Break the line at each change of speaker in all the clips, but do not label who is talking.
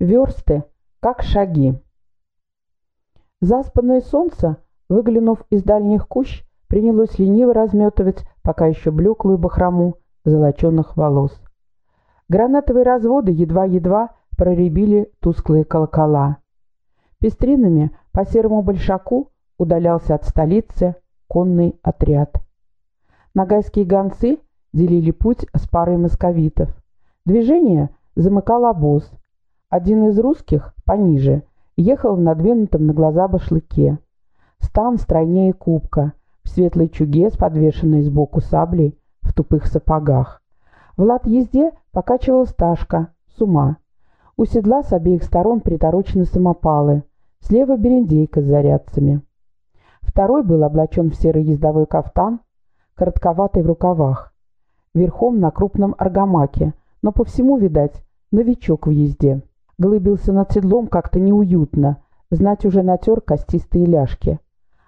Версты, как шаги. Заспанное солнце, выглянув из дальних кущ, принялось лениво разметывать пока еще блеклую бахрому золоченных волос. Гранатовые разводы едва-едва проребили тусклые колокола. Пестринами по серому большаку удалялся от столицы конный отряд. Нагайские гонцы делили путь с парой московитов. Движение замыкал обоз. Один из русских, пониже, ехал в надвинутом на глаза башлыке. Стан стройнее кубка, в светлой чуге с подвешенной сбоку саблей, в тупых сапогах. В лад езде покачивала стажка, с ума. У седла с обеих сторон приторочены самопалы, слева берендейка с зарядцами. Второй был облачен в серый ездовой кафтан, коротковатый в рукавах, верхом на крупном аргамаке, но по всему, видать, новичок в езде. Глыбился над седлом как-то неуютно, знать уже натер костистые ляжки.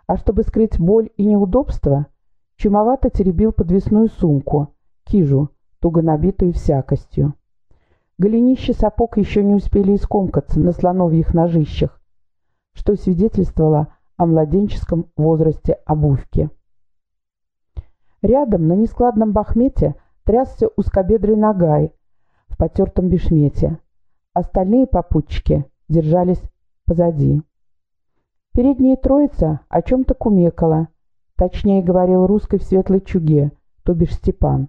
А чтобы скрыть боль и неудобство, чумовато теребил подвесную сумку, кижу, туго набитую всякостью. Голенища сапог еще не успели искомкаться на слоновьих ножищах, что свидетельствовало о младенческом возрасте обувки. Рядом на нескладном бахмете трясся узкобедрый нагай в потертом бешмете. Остальные попутчики держались позади. Передняя троица о чем-то кумекала, точнее говорил русской в светлой чуге, то бишь Степан.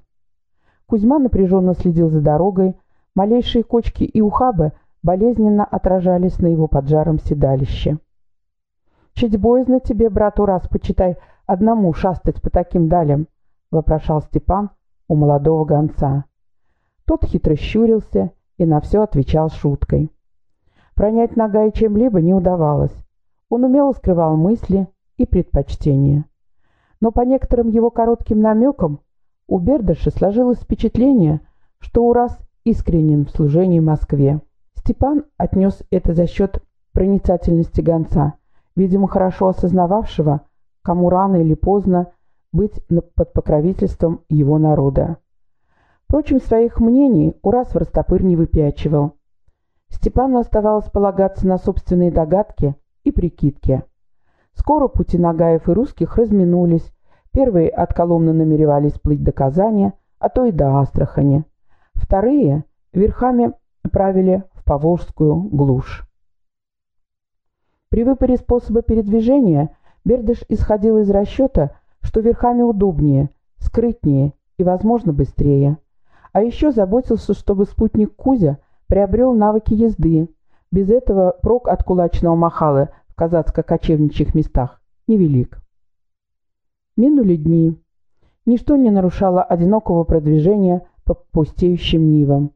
Кузьма напряженно следил за дорогой, малейшие кочки и ухабы болезненно отражались на его поджаром седалище. «Чуть боязно тебе, брат Ураз, почитай, одному шастать по таким далям», — вопрошал Степан у молодого гонца. Тот хитро щурился и на все отвечал шуткой. Пронять нога и чем-либо не удавалось. Он умело скрывал мысли и предпочтения. Но по некоторым его коротким намекам у Бердаша сложилось впечатление, что Ураз искренен в служении Москве. Степан отнес это за счет проницательности гонца, видимо, хорошо осознававшего, кому рано или поздно быть под покровительством его народа. Впрочем, своих мнений Ураз в растопыр не выпячивал. Степану оставалось полагаться на собственные догадки и прикидки. Скоро пути Нагаев и русских разминулись. Первые от Коломны намеревались плыть до Казани, а то и до Астрахани. Вторые верхами правили в Поволжскую глушь. При выборе способа передвижения Бердыш исходил из расчета, что верхами удобнее, скрытнее и, возможно, быстрее. А еще заботился, чтобы спутник Кузя приобрел навыки езды. Без этого прок от кулачного махала в казацко-кочевничьих местах невелик. Минули дни. Ничто не нарушало одинокого продвижения по пустеющим нивам.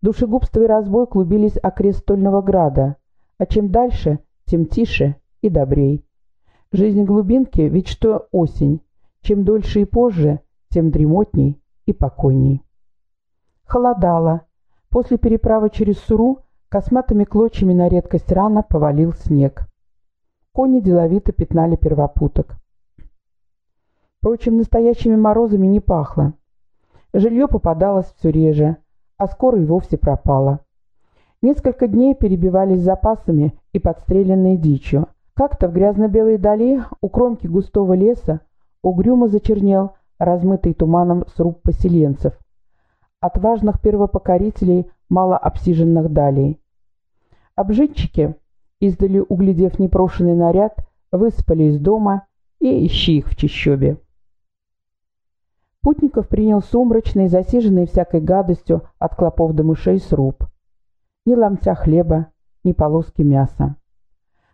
Душегубство и разбой клубились окрест Стольного Града, а чем дальше, тем тише и добрей. Жизнь глубинки ведь что осень, чем дольше и позже, тем дремотней и покойней. Холодало. После переправы через Суру косматыми клочьями на редкость рано повалил снег. Кони деловито пятнали первопуток. Впрочем, настоящими морозами не пахло. Жилье попадалось все реже, а скоро и вовсе пропало. Несколько дней перебивались запасами и подстреленной дичью. Как-то в грязно-белой дали у кромки густого леса угрюмо зачернел размытый туманом сруб поселенцев. Отважных первопокорителей малообсиженных далей. Обжитчики, издали углядев непрошенный наряд, выспали из дома и ищи их в чищобе. Путников принял сумрачный, засиженный всякой гадостью от клопов до мышей сруб. Ни ломтя хлеба, ни полоски мяса.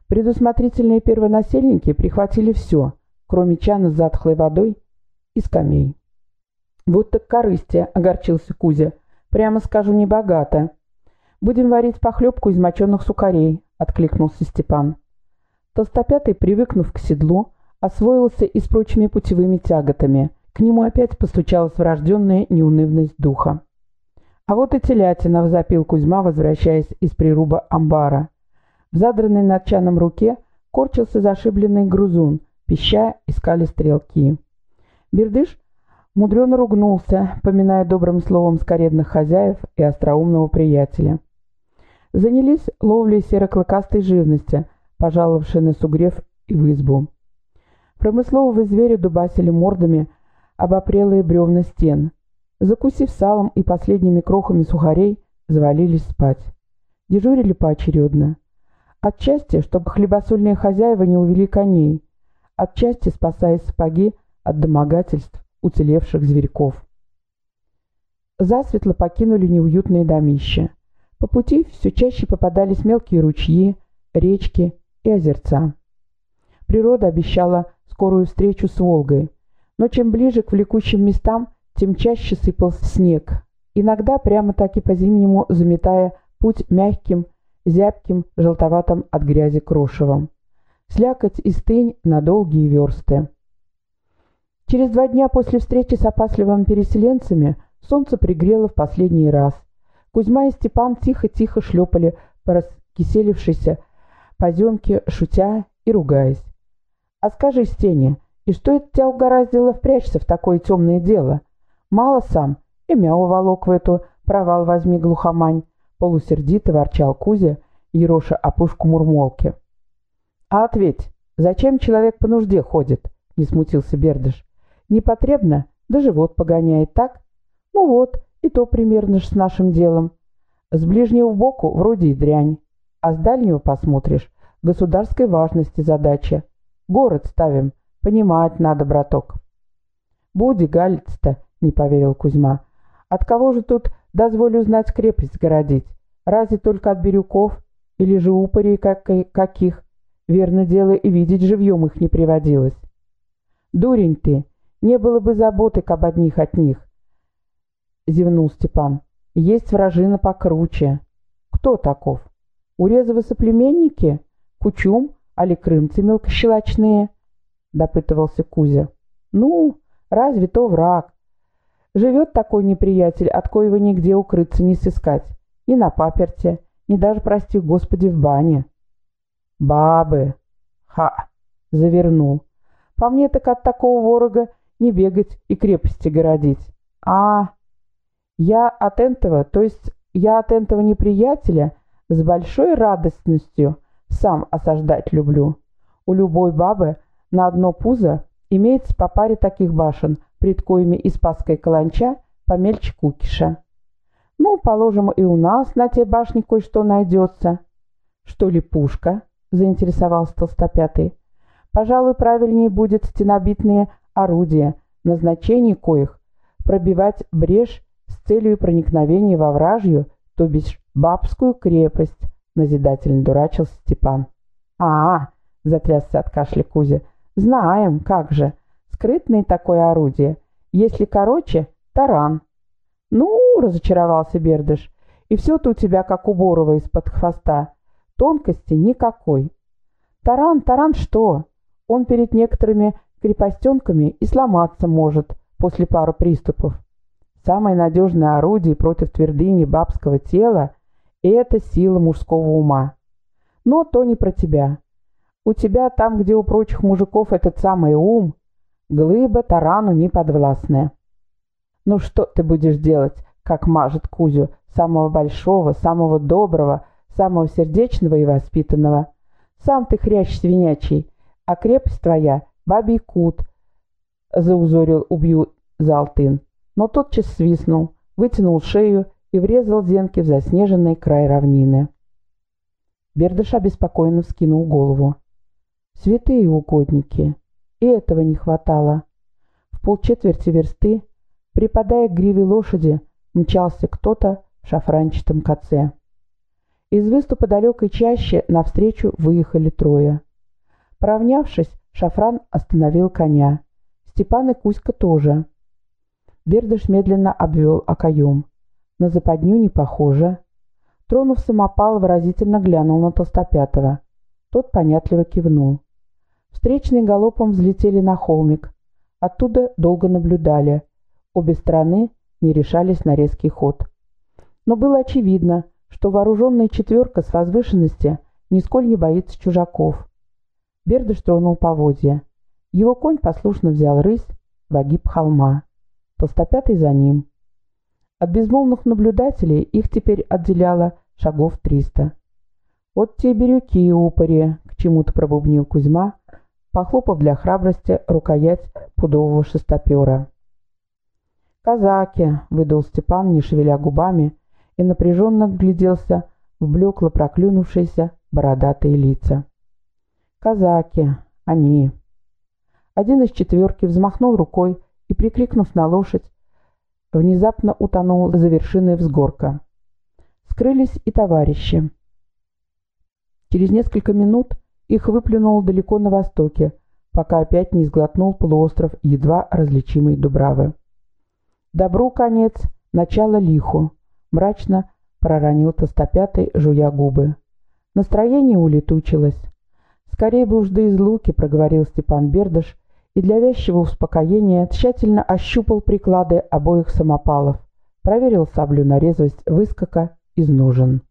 Предусмотрительные первонасельники прихватили все, кроме чана с затхлой водой и скамей. «Вот так корыстие», — огорчился Кузя. «Прямо скажу, не богато. Будем варить похлебку из моченых сукарей», — откликнулся Степан. Толстопятый, привыкнув к седлу, освоился и с прочими путевыми тяготами — к нему опять постучалась врожденная неунывность духа. А вот и телятина, возопил Кузьма, возвращаясь из прируба амбара. В задранной над чаном руке корчился зашибленный грузун, пища искали стрелки. Бердыш мудрено ругнулся, поминая добрым словом скоредных хозяев и остроумного приятеля. занялись ловлей сероклыкастой живности, пожаловавшей на сугрев и в избу. Промыслового зверя дубасили мордами обопрелые бревна стен. Закусив салом и последними крохами сухарей, завалились спать. Дежурили поочередно. Отчасти, чтобы хлебосольные хозяева не увели коней, отчасти спасая сапоги от домогательств уцелевших зверьков. Засветло покинули неуютные домища. По пути все чаще попадались мелкие ручьи, речки и озерца. Природа обещала скорую встречу с Волгой, но чем ближе к влекущим местам, тем чаще сыпался снег, иногда прямо так и по-зимнему заметая путь мягким, зябким, желтоватым от грязи крошевом. Слякоть и стынь на долгие версты. Через два дня после встречи с опасливыми переселенцами солнце пригрело в последний раз. Кузьма и Степан тихо-тихо шлепали по раскиселившейся поземке, шутя и ругаясь. «А скажи, Стене, и что это тебя угораздило впрячься в такое темное дело? Мало сам, и мя уволок в эту провал возьми глухомань», полусердито ворчал Кузя, ероша опушку мурмолки. «А ответь, зачем человек по нужде ходит?» — не смутился Бердыш. «Непотребно, да живот погоняет, так? Ну вот, и то примерно с нашим делом. С ближнего боку вроде и дрянь, а с дальнего посмотришь, государской важности задача. Город ставим, понимать надо, браток». «Буди галец-то», — не поверил Кузьма. «От кого же тут дозволю знать крепость городить? Разве только от бирюков или же упырей как каких? Верно дело, и видеть живьем их не приводилось. Дурень ты, не было бы заботы об одних от них. Зевнул Степан. Есть вражина покруче. Кто таков? Урезовы соплеменники? Кучум? Али крымцы мелкощелочные? Допытывался Кузя. Ну, разве то враг? Живет такой неприятель, от коего нигде укрыться не сыскать. Ни на паперте, ни даже, прости господи, в бане. Бабы. Ха! Завернул. По мне так от такого ворога не бегать и крепости городить. А, я от этого, то есть я от этого неприятеля с большой радостностью сам осаждать люблю. У любой бабы на одно пузо имеется по паре таких башен, пред коими и Спасская каланча помельче кукиша. Ну, положим, и у нас на те башне кое-что найдется. Что ли пушка? Заинтересовался толстопятый. Пожалуй, правильнее будет стенобитные орудия, назначение коих пробивать брешь с целью проникновения во вражью, то бишь бабскую крепость, назидательно дурачился Степан. а, -а, -а затрясся от кашля Кузя. «Знаем, как же. Скрытное такое орудие. Если короче, таран. «Ну, — разочаровался Бердыш, — и все-то у тебя как у Борова из-под хвоста. Тонкости никакой. Таран, таран что? Он перед некоторыми крепостенками и сломаться может после пары приступов. Самое надежное орудие против твердыни бабского тела — это сила мужского ума. Но то не про тебя. У тебя там, где у прочих мужиков этот самый ум, глыба тарану не подвластная. Ну что ты будешь делать, как мажет Кузю, самого большого, самого доброго, самого сердечного и воспитанного? Сам ты хрящ свинячий, а крепость твоя — бабий кут, — заузорил убью Залтын. Но тотчас свистнул, вытянул шею и врезал зенки в заснеженный край равнины. Бердыш обеспокоенно вскинул голову. «Святые угодники! И этого не хватало!» В полчетверти версты Припадая к гриве лошади, мчался кто-то в шафранчатом коце. Из выступа далекой чаще навстречу выехали трое. Поравнявшись, Шафран остановил коня. Степан и Кузька тоже. Бердыш медленно обвел окоем. На западню не похоже. Тронув самопал, выразительно глянул на Толстопятого. Тот понятливо кивнул. Встречные галопом взлетели на холмик. Оттуда долго наблюдали — Обе стороны не решались на резкий ход. Но было очевидно, что вооруженная четверка с возвышенности нисколь не боится чужаков. Бердыш тронул поводья. Его конь послушно взял рысь в огиб холма. Толстопятый за ним. От безмолвных наблюдателей их теперь отделяла шагов триста. «Вот те бирюки, упыри!» — к чему-то пробубнил Кузьма, похлопав для храбрости рукоять пудового шестопера. «Казаки!» — выдал Степан, не шевеля губами, и напряженно гляделся в блекло проклюнувшиеся бородатые лица. «Казаки! Они!» Один из четверки взмахнул рукой и, прикрикнув на лошадь, внезапно утонул за вершиной взгорка. Скрылись и товарищи. Через несколько минут их выплюнул далеко на востоке, пока опять не сглотнул полуостров едва различимой Дубравы. «Добру конец, начало лиху», — мрачно проронил толстопятый, жуя губы. Настроение улетучилось. «Скорее бы уж до излуки», — проговорил Степан Бердыш, и для вязчего успокоения тщательно ощупал приклады обоих самопалов, проверил саблю на резвость выскока из ножен.